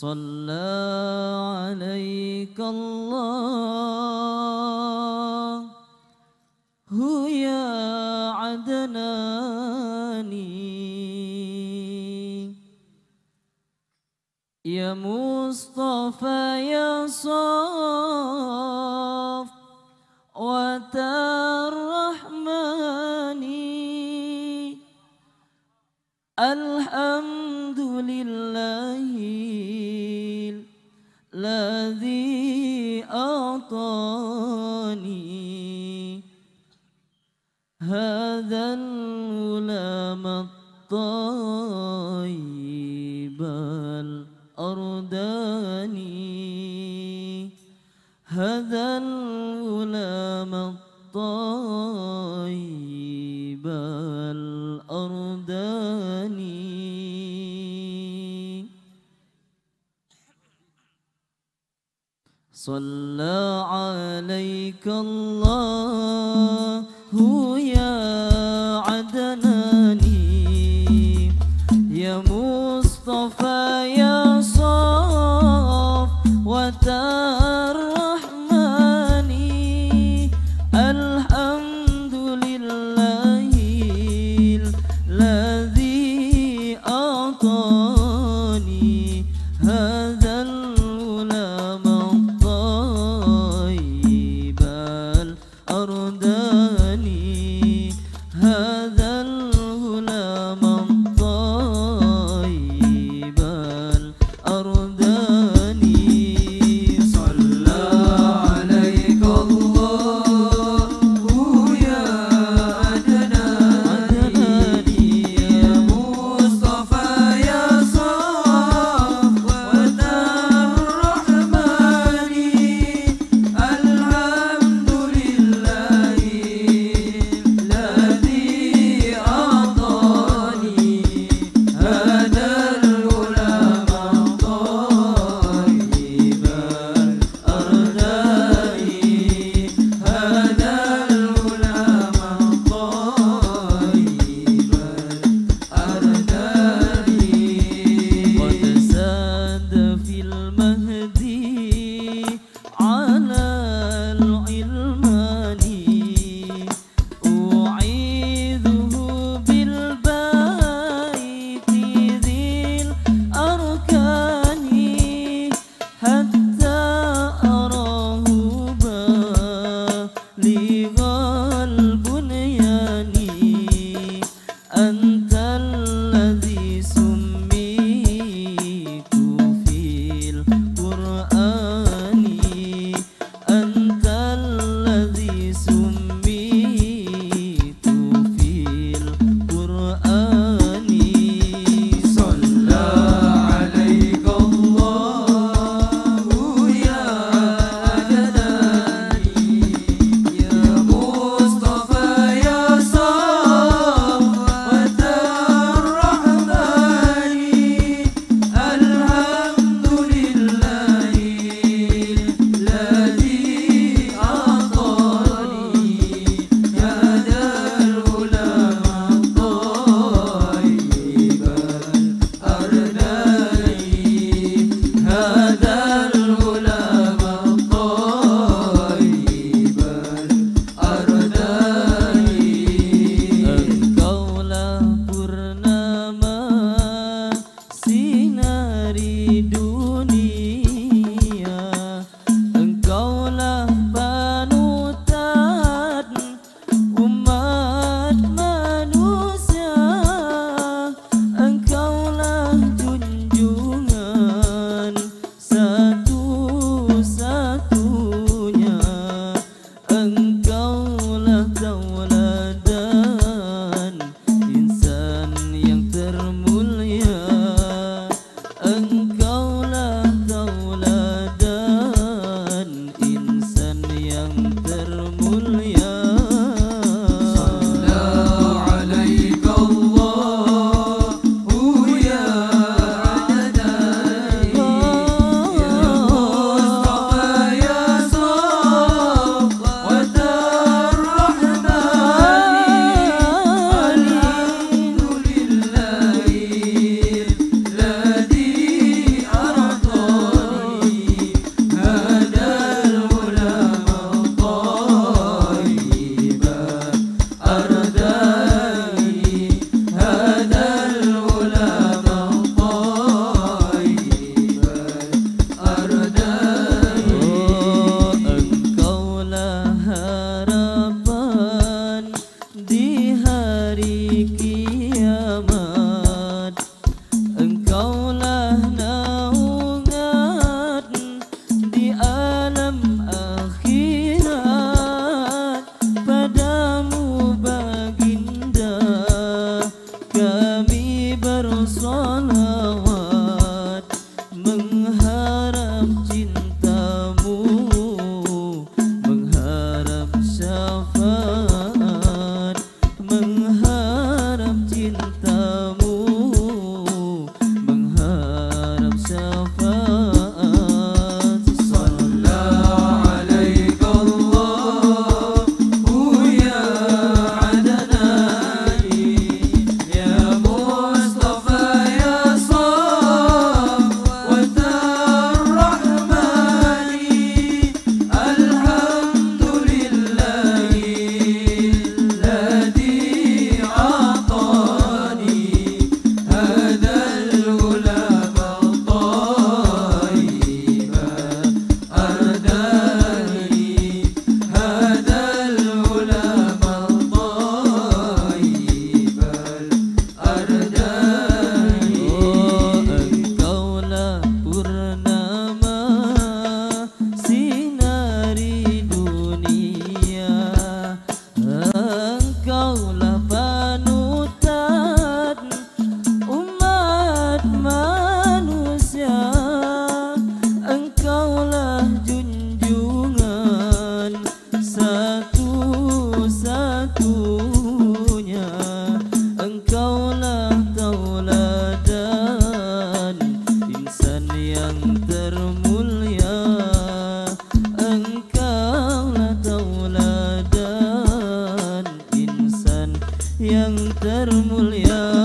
صلى عليك الله. هو يا عدناني. يا مصطفى يا صاف وترحمني. الحمد لله الذي أعطاني هذا الغلام الطيب الأرداني. هذا الغلام الطيب الأرداني. صلى عليك الله يا عدناني. يا مصطفى يا صاف وترحمني الحمد لله الذي أعطاني love.